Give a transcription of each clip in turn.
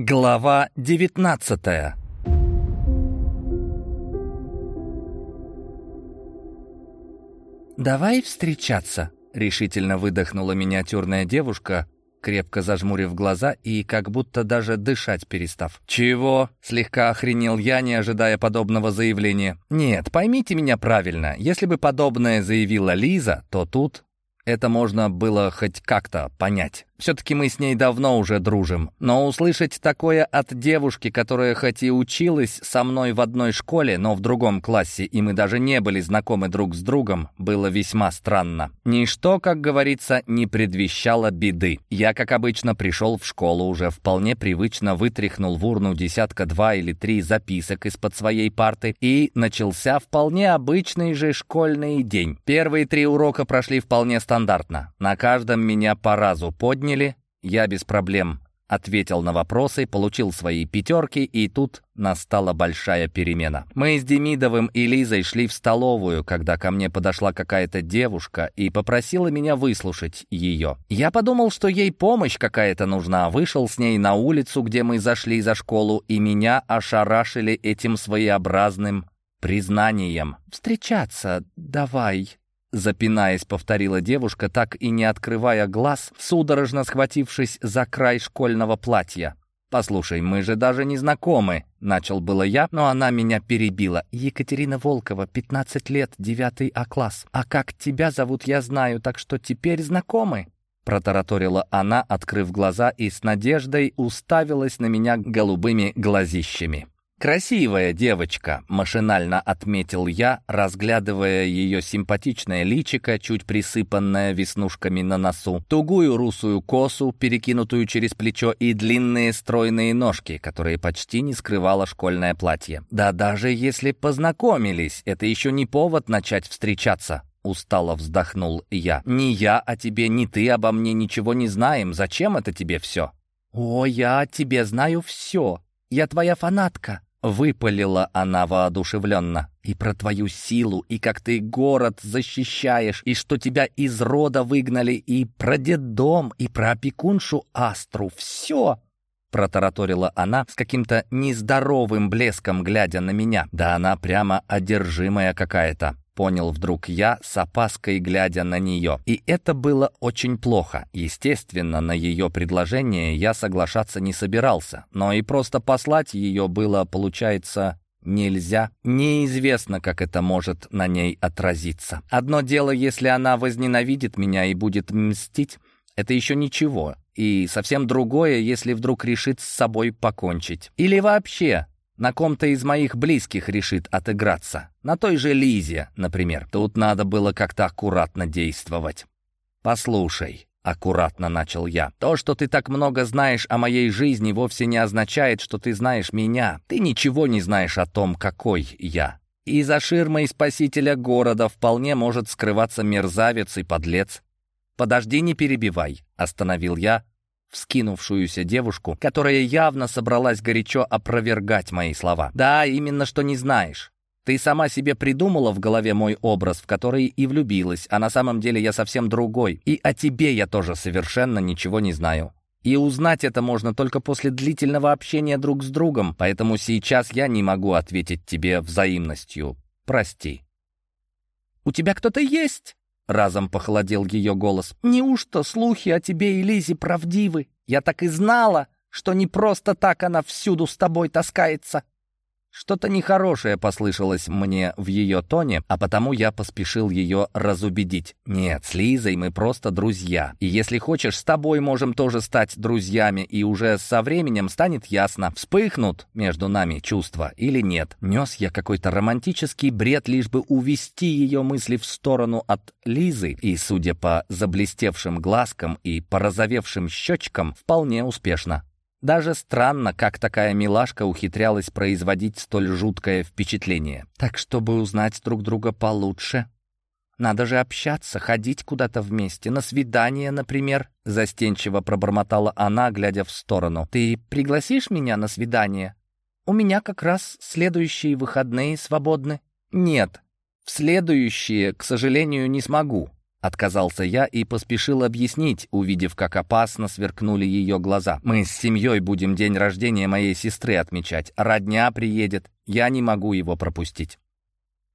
Глава девятнадцатая «Давай встречаться», — решительно выдохнула миниатюрная девушка, крепко зажмурив глаза и как будто даже дышать перестав. «Чего?» — слегка охренел я, не ожидая подобного заявления. «Нет, поймите меня правильно. Если бы подобное заявила Лиза, то тут это можно было хоть как-то понять. Все-таки мы с ней давно уже дружим. Но услышать такое от девушки, которая хоть и училась со мной в одной школе, но в другом классе, и мы даже не были знакомы друг с другом, было весьма странно. Ничто, как говорится, не предвещало беды. Я, как обычно, пришел в школу, уже вполне привычно вытряхнул в урну десятка два или три записок из-под своей парты, и начался вполне обычный же школьный день. Первые три урока прошли вполне стандартно. На каждом меня по разу подняли, подняли, я без проблем ответил на вопросы, получил свои пятерки, и тут настала большая перемена. Мы с Демидовым и Лизой шли в столовую, когда ко мне подошла какая-то девушка и попросила меня выслушать ее. Я подумал, что ей помощь какая-то нужна, вышел с ней на улицу, где мы зашли за школу, и меня ошарашили этим своеобразным признанием. «Встречаться давай», Запинаясь, повторила девушка, так и не открывая глаз, судорожно схватившись за край школьного платья. «Послушай, мы же даже не знакомы», — начал было я, но она меня перебила. «Екатерина Волкова, 15 лет, 9 А-класс. А как тебя зовут, я знаю, так что теперь знакомы?» Протараторила она, открыв глаза, и с надеждой уставилась на меня голубыми глазищами. «Красивая девочка», — машинально отметил я, разглядывая ее симпатичное личико, чуть присыпанное веснушками на носу, тугую русую косу, перекинутую через плечо, и длинные стройные ножки, которые почти не скрывало школьное платье. «Да даже если познакомились, это еще не повод начать встречаться». Устало вздохнул я. «Ни я о тебе, ни ты обо мне ничего не знаем. Зачем это тебе все?» «О, я о тебе знаю все. Я твоя фанатка», Выпалила она воодушевленно. «И про твою силу, и как ты город защищаешь, и что тебя из рода выгнали, и про детдом, и про опекуншу Астру. Все!» Протараторила она с каким-то нездоровым блеском, глядя на меня. Да она прямо одержимая какая-то понял вдруг я, с опаской глядя на нее. И это было очень плохо. Естественно, на ее предложение я соглашаться не собирался, но и просто послать ее было, получается, нельзя. Неизвестно, как это может на ней отразиться. Одно дело, если она возненавидит меня и будет мстить, это еще ничего. И совсем другое, если вдруг решит с собой покончить. Или вообще на ком-то из моих близких решит отыграться. На той же Лизе, например. Тут надо было как-то аккуратно действовать. «Послушай», — аккуратно начал я, «то, что ты так много знаешь о моей жизни, вовсе не означает, что ты знаешь меня. Ты ничего не знаешь о том, какой я. И за ширмой спасителя города вполне может скрываться мерзавец и подлец. «Подожди, не перебивай», — остановил я, вскинувшуюся девушку, которая явно собралась горячо опровергать мои слова. «Да, именно что не знаешь. Ты сама себе придумала в голове мой образ, в который и влюбилась, а на самом деле я совсем другой. И о тебе я тоже совершенно ничего не знаю. И узнать это можно только после длительного общения друг с другом, поэтому сейчас я не могу ответить тебе взаимностью. Прости». «У тебя кто-то есть?» Разом похолодел ее голос. «Неужто слухи о тебе и Лизе правдивы? Я так и знала, что не просто так она всюду с тобой таскается. Что-то нехорошее послышалось мне в ее тоне, а потому я поспешил ее разубедить. «Нет, с Лизой мы просто друзья. И если хочешь, с тобой можем тоже стать друзьями, и уже со временем станет ясно, вспыхнут между нами чувства или нет». Нес я какой-то романтический бред, лишь бы увести ее мысли в сторону от Лизы, и, судя по заблестевшим глазкам и порозовевшим щечкам, вполне успешно. Даже странно, как такая милашка ухитрялась производить столь жуткое впечатление. Так, чтобы узнать друг друга получше, надо же общаться, ходить куда-то вместе, на свидание, например. Застенчиво пробормотала она, глядя в сторону. Ты пригласишь меня на свидание? У меня как раз следующие выходные свободны. Нет, в следующие, к сожалению, не смогу. Отказался я и поспешил объяснить, увидев, как опасно сверкнули ее глаза. «Мы с семьей будем день рождения моей сестры отмечать. Родня приедет. Я не могу его пропустить».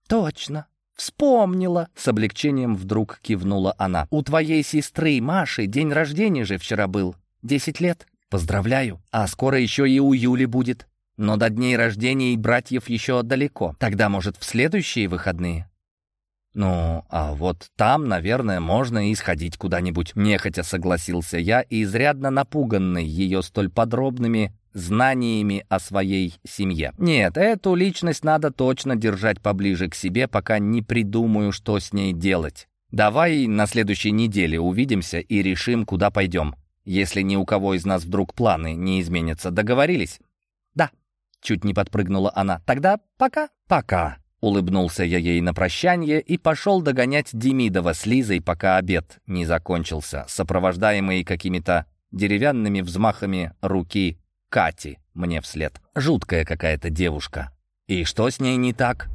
«Точно. Вспомнила!» С облегчением вдруг кивнула она. «У твоей сестры Маши день рождения же вчера был. Десять лет. Поздравляю. А скоро еще и у Юли будет. Но до дней рождения и братьев еще далеко. Тогда, может, в следующие выходные?» «Ну, а вот там, наверное, можно и сходить куда-нибудь», — нехотя согласился я, изрядно напуганный ее столь подробными знаниями о своей семье. Нет, эту личность надо точно держать поближе к себе, пока не придумаю, что с ней делать. Давай на следующей неделе увидимся и решим, куда пойдем. Если ни у кого из нас вдруг планы не изменятся, договорились? Да. Чуть не подпрыгнула она. Тогда пока. Пока. Улыбнулся я ей на прощание и пошел догонять Демидова с Лизой, пока обед не закончился, сопровождаемый какими-то деревянными взмахами руки Кати мне вслед. Жуткая какая-то девушка. И что с ней не так?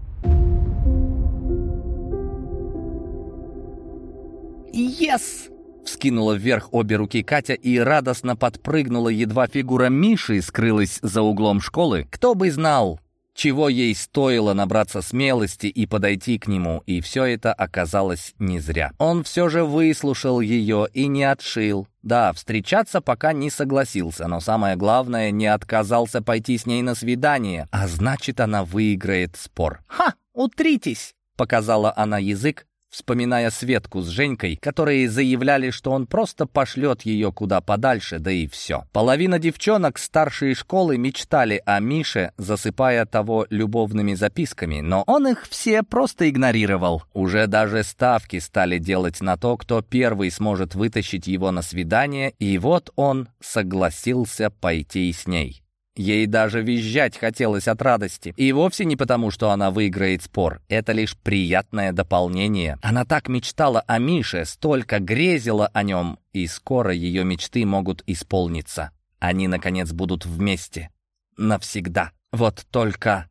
«Ес!» Вскинула вверх обе руки Катя и радостно подпрыгнула, едва фигура Миши скрылась за углом школы. Кто бы знал, чего ей стоило набраться смелости и подойти к нему, и все это оказалось не зря. Он все же выслушал ее и не отшил. Да, встречаться пока не согласился, но самое главное, не отказался пойти с ней на свидание, а значит, она выиграет спор. «Ха! Утритесь!» — показала она язык, вспоминая Светку с Женькой, которые заявляли, что он просто пошлет ее куда подальше, да и все. Половина девчонок старшей школы мечтали о Мише, засыпая того любовными записками, но он их все просто игнорировал. Уже даже ставки стали делать на то, кто первый сможет вытащить его на свидание, и вот он согласился пойти с ней. Ей даже визжать хотелось от радости. И вовсе не потому, что она выиграет спор. Это лишь приятное дополнение. Она так мечтала о Мише, столько грезила о нем, и скоро ее мечты могут исполниться. Они, наконец, будут вместе. Навсегда. Вот только...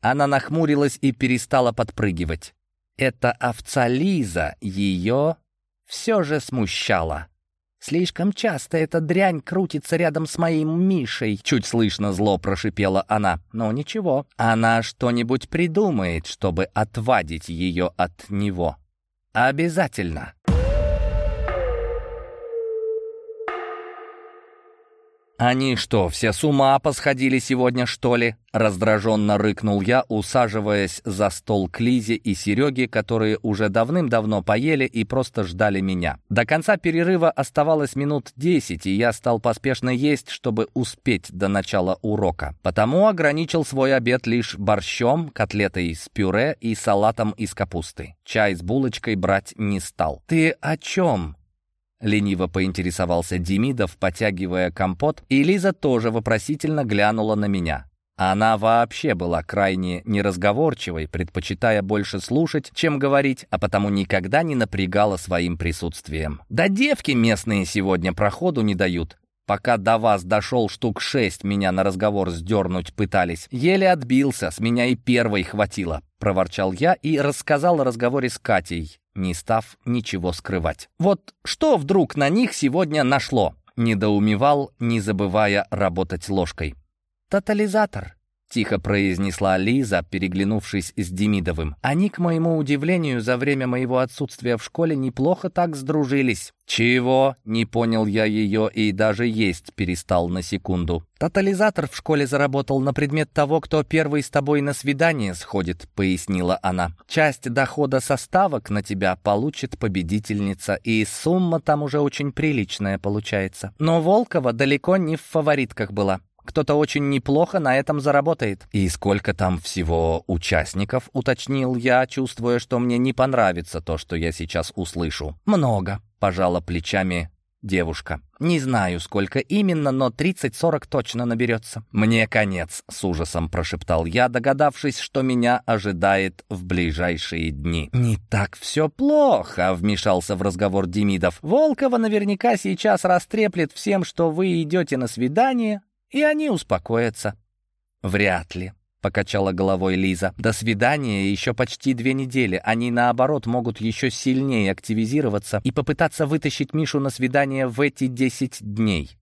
Она нахмурилась и перестала подпрыгивать. Эта овца Лиза ее все же смущала. Слишком часто эта дрянь крутится рядом с моим Мишей. Чуть слышно зло прошипела она. Но ничего, она что-нибудь придумает, чтобы отвадить ее от него. Обязательно. «Они что, все с ума посходили сегодня, что ли?» Раздраженно рыкнул я, усаживаясь за стол к Лизе и Сереге, которые уже давным-давно поели и просто ждали меня. До конца перерыва оставалось минут десять, и я стал поспешно есть, чтобы успеть до начала урока. Потому ограничил свой обед лишь борщом, котлетой с пюре и салатом из капусты. Чай с булочкой брать не стал. «Ты о чем?» Лениво поинтересовался Демидов, потягивая компот, и Лиза тоже вопросительно глянула на меня. Она вообще была крайне неразговорчивой, предпочитая больше слушать, чем говорить, а потому никогда не напрягала своим присутствием. «Да девки местные сегодня проходу не дают. Пока до вас дошел штук шесть, меня на разговор сдернуть пытались. Еле отбился, с меня и первой хватило», — проворчал я и рассказал о разговоре с Катей не став ничего скрывать. «Вот что вдруг на них сегодня нашло?» Недоумевал, не забывая работать ложкой. «Тотализатор», Тихо произнесла Лиза, переглянувшись с Демидовым. «Они, к моему удивлению, за время моего отсутствия в школе неплохо так сдружились». «Чего?» — не понял я ее и даже есть перестал на секунду. «Тотализатор в школе заработал на предмет того, кто первый с тобой на свидание сходит», — пояснила она. «Часть дохода составок на тебя получит победительница, и сумма там уже очень приличная получается. Но Волкова далеко не в фаворитках была. Кто-то очень неплохо на этом заработает. И сколько там всего участников, уточнил я, чувствуя, что мне не понравится то, что я сейчас услышу. Много, пожала плечами девушка. «Не знаю, сколько именно, но 30-40 точно наберется». «Мне конец», — с ужасом прошептал я, догадавшись, что меня ожидает в ближайшие дни. «Не так все плохо», — вмешался в разговор Демидов. «Волкова наверняка сейчас растреплет всем, что вы идете на свидание, и они успокоятся. Вряд ли. покачала головой Лиза. «До свидания еще почти две недели. Они, наоборот, могут еще сильнее активизироваться и попытаться вытащить Мишу на свидание в эти десять дней».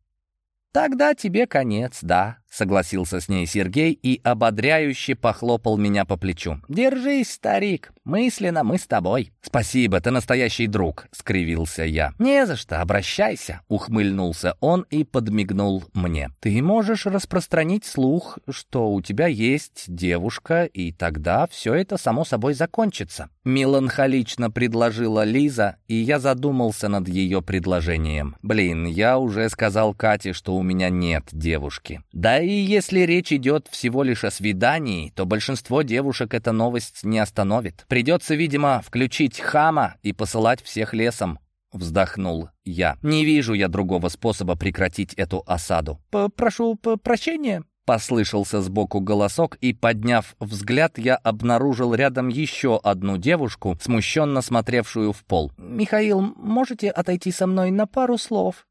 «Тогда тебе конец, да», — согласился с ней Сергей и ободряюще похлопал меня по плечу. «Держись, старик, мысленно мы с тобой». «Спасибо, ты настоящий друг», — скривился я. «Не за что, обращайся», — ухмыльнулся он и подмигнул мне. «Ты можешь распространить слух, что у тебя есть девушка, и тогда все это само собой закончится». Меланхолично предложила Лиза, и я задумался над ее предложением. «Блин, я уже сказал Кате, что у меня нет девушки. Да и если речь идет всего лишь о свидании, то большинство девушек эта новость не остановит. Придется, видимо, включить хама и посылать всех лесом. Вздохнул я. Не вижу я другого способа прекратить эту осаду. «Прошу прощения», Послышался сбоку голосок, и, подняв взгляд, я обнаружил рядом еще одну девушку, смущенно смотревшую в пол. «Михаил, можете отойти со мной на пару слов?»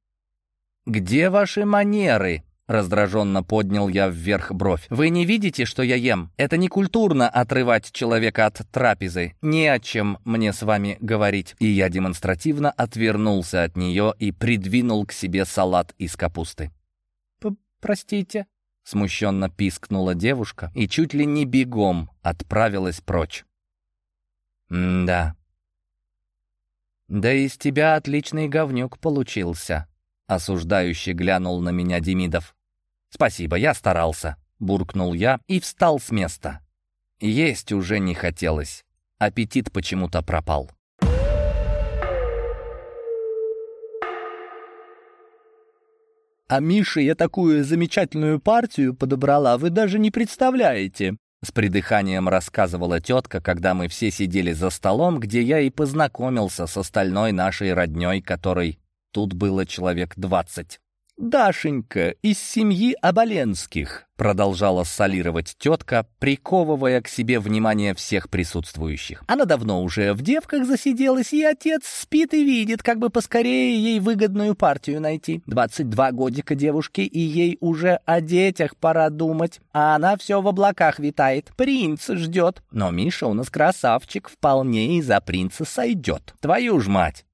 «Где ваши манеры?» Раздраженно поднял я вверх бровь. «Вы не видите, что я ем? Это не культурно отрывать человека от трапезы. Не о чем мне с вами говорить». И я демонстративно отвернулся от нее и придвинул к себе салат из капусты. «Простите», — смущенно пискнула девушка и чуть ли не бегом отправилась прочь. «Да». «Да из тебя отличный говнюк получился», — осуждающий глянул на меня Демидов. «Спасибо, я старался», — буркнул я и встал с места. Есть уже не хотелось. Аппетит почему-то пропал. «А Мише я такую замечательную партию подобрала, вы даже не представляете!» С придыханием рассказывала тетка, когда мы все сидели за столом, где я и познакомился с остальной нашей родней, которой тут было человек двадцать. «Дашенька из семьи Оболенских», — продолжала солировать тетка, приковывая к себе внимание всех присутствующих. «Она давно уже в девках засиделась, и отец спит и видит, как бы поскорее ей выгодную партию найти. Двадцать два годика девушке, и ей уже о детях пора думать, а она все в облаках витает. Принц ждет. Но Миша у нас красавчик, вполне и за принца сойдет. Твою ж мать!»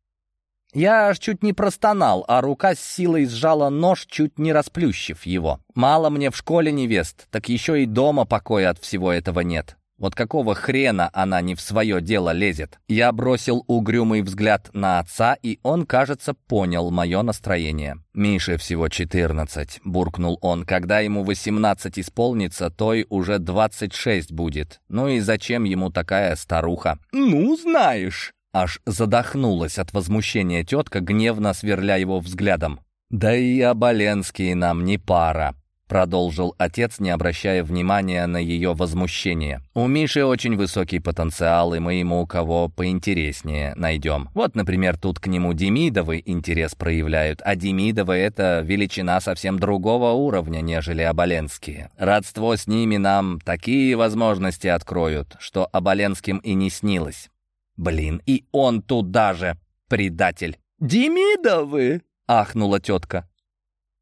Я аж чуть не простонал, а рука с силой сжала нож, чуть не расплющив его. Мало мне в школе невест, так еще и дома покоя от всего этого нет. Вот какого хрена она не в свое дело лезет? Я бросил угрюмый взгляд на отца, и он, кажется, понял мое настроение. «Мише всего четырнадцать», — буркнул он. «Когда ему восемнадцать исполнится, той уже двадцать шесть будет. Ну и зачем ему такая старуха?» «Ну, знаешь», Аж задохнулась от возмущения тетка, гневно сверля его взглядом. «Да и Оболенские нам не пара», — продолжил отец, не обращая внимания на ее возмущение. «У Миши очень высокий потенциал, и мы ему кого поинтереснее найдем. Вот, например, тут к нему Демидовы интерес проявляют, а Демидовы — это величина совсем другого уровня, нежели Оболенские. Родство с ними нам такие возможности откроют, что Оболенским и не снилось. Блин, и он туда же, предатель. «Демидовы!» — ахнула тетка.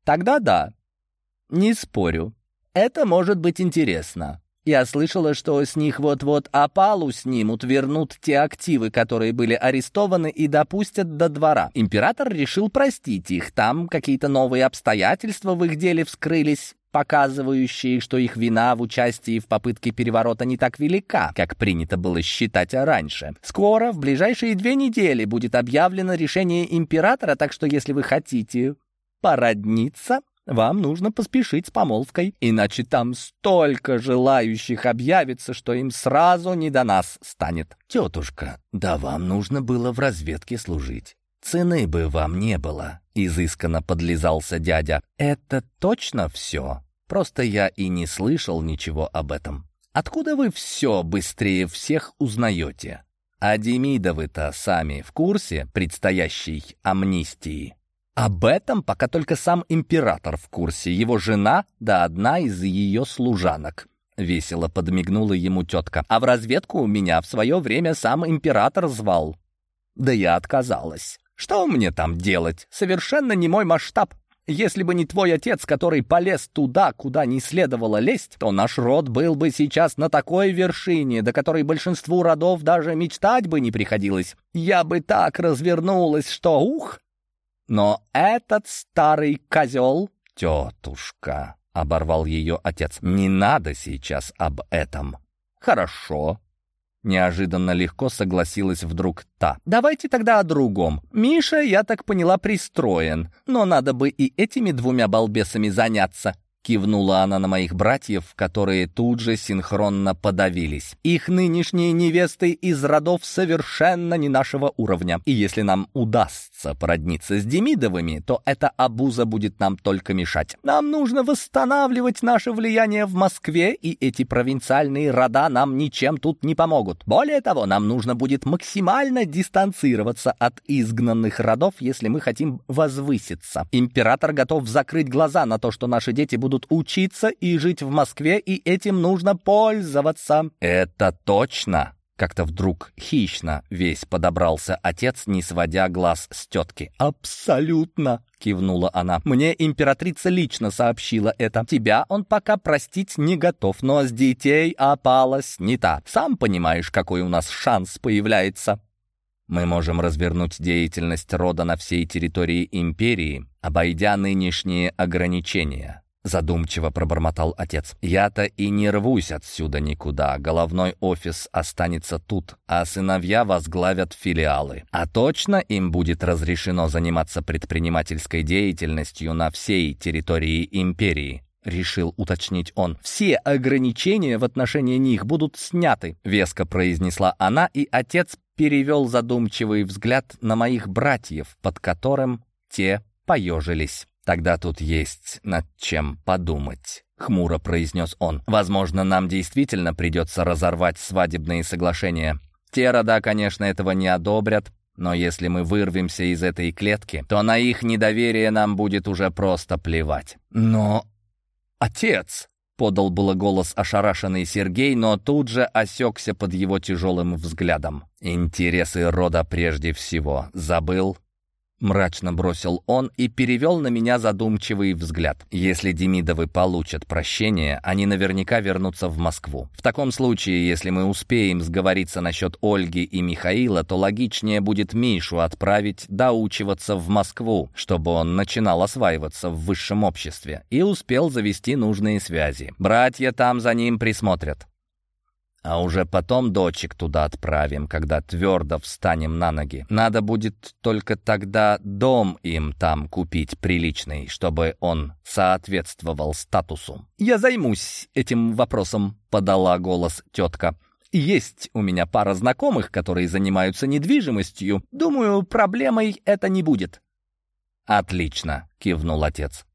«Тогда да, не спорю. Это может быть интересно. Я слышала, что с них вот-вот опалу снимут, вернут те активы, которые были арестованы, и допустят до двора. Император решил простить их. Там какие-то новые обстоятельства в их деле вскрылись показывающие, что их вина в участии в попытке переворота не так велика, как принято было считать раньше. Скоро, в ближайшие две недели, будет объявлено решение императора, так что если вы хотите породниться, вам нужно поспешить с помолвкой, иначе там столько желающих объявится, что им сразу не до нас станет. Тетушка, да вам нужно было в разведке служить. Цены бы вам не было, изысканно подлизался дядя. Это точно все? Просто я и не слышал ничего об этом. Откуда вы все быстрее всех узнаете? А Демидовы-то сами в курсе предстоящей амнистии? Об этом пока только сам император в курсе, его жена, да одна из ее служанок. Весело подмигнула ему тетка. А в разведку меня в свое время сам император звал. Да я отказалась. Что мне там делать? Совершенно не мой масштаб. Если бы не твой отец, который полез туда, куда не следовало лезть, то наш род был бы сейчас на такой вершине, до которой большинству родов даже мечтать бы не приходилось. Я бы так развернулась, что ух! Но этот старый козел, тетушка, — оборвал ее отец, — не надо сейчас об этом. Хорошо, Неожиданно легко согласилась вдруг та. «Давайте тогда о другом. Миша, я так поняла, пристроен. Но надо бы и этими двумя балбесами заняться. Кивнула она на моих братьев, которые тут же синхронно подавились. Их нынешние невесты из родов совершенно не нашего уровня. И если нам удастся породниться с Демидовыми, то эта обуза будет нам только мешать. Нам нужно восстанавливать наше влияние в Москве, и эти провинциальные рода нам ничем тут не помогут. Более того, нам нужно будет максимально дистанцироваться от изгнанных родов, если мы хотим возвыситься. Император готов закрыть глаза на то, что наши дети будут будут учиться и жить в Москве, и этим нужно пользоваться». «Это точно!» Как-то вдруг хищно весь подобрался отец, не сводя глаз с тетки. «Абсолютно!» — кивнула она. «Мне императрица лично сообщила это. Тебя он пока простить не готов, но с детей опала снята. Сам понимаешь, какой у нас шанс появляется». Мы можем развернуть деятельность рода на всей территории империи, обойдя нынешние ограничения. Задумчиво пробормотал отец. «Я-то и не рвусь отсюда никуда. Головной офис останется тут, а сыновья возглавят филиалы. А точно им будет разрешено заниматься предпринимательской деятельностью на всей территории империи?» решил уточнить он. «Все ограничения в отношении них будут сняты», — веско произнесла она, и отец перевел задумчивый взгляд на моих братьев, под которым те поежились. «Тогда тут есть над чем подумать», — хмуро произнес он. «Возможно, нам действительно придется разорвать свадебные соглашения. Те рода, конечно, этого не одобрят, но если мы вырвемся из этой клетки, то на их недоверие нам будет уже просто плевать». «Но... отец!» — подал было голос ошарашенный Сергей, но тут же осекся под его тяжелым взглядом. «Интересы рода прежде всего. Забыл?» Мрачно бросил он и перевел на меня задумчивый взгляд. Если Демидовы получат прощение, они наверняка вернутся в Москву. В таком случае, если мы успеем сговориться насчет Ольги и Михаила, то логичнее будет Мишу отправить доучиваться в Москву, чтобы он начинал осваиваться в высшем обществе и успел завести нужные связи. Братья там за ним присмотрят. А уже потом дочек туда отправим, когда твердо встанем на ноги. Надо будет только тогда дом им там купить приличный, чтобы он соответствовал статусу. «Я займусь этим вопросом», — подала голос тетка. «Есть у меня пара знакомых, которые занимаются недвижимостью. Думаю, проблемой это не будет». «Отлично», — кивнул отец.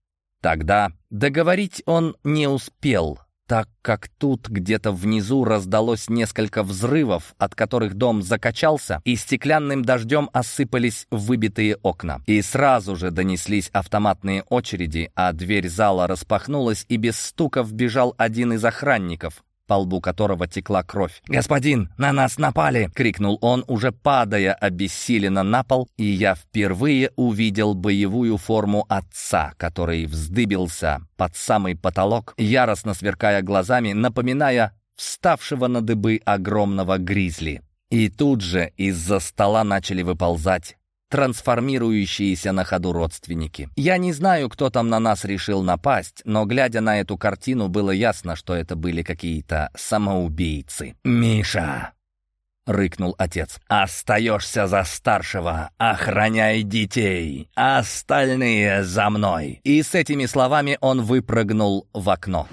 Тогда договорить он не успел, так как тут где-то внизу раздалось несколько взрывов, от которых дом закачался, и стеклянным дождем осыпались выбитые окна. И сразу же донеслись автоматные очереди, а дверь зала распахнулась, и без стука вбежал один из охранников, по лбу которого текла кровь. «Господин, на нас напали!» — крикнул он, уже падая обессиленно на пол, и я впервые увидел боевую форму отца, который вздыбился под самый потолок, яростно сверкая глазами, напоминая вставшего на дыбы огромного гризли. И тут же из-за стола начали выползать трансформирующиеся на ходу родственники. Я не знаю, кто там на нас решил напасть, но, глядя на эту картину, было ясно, что это были какие-то самоубийцы. «Миша!» — рыкнул отец. «Остаешься за старшего! Охраняй детей! Остальные за мной!» И с этими словами он выпрыгнул в окно.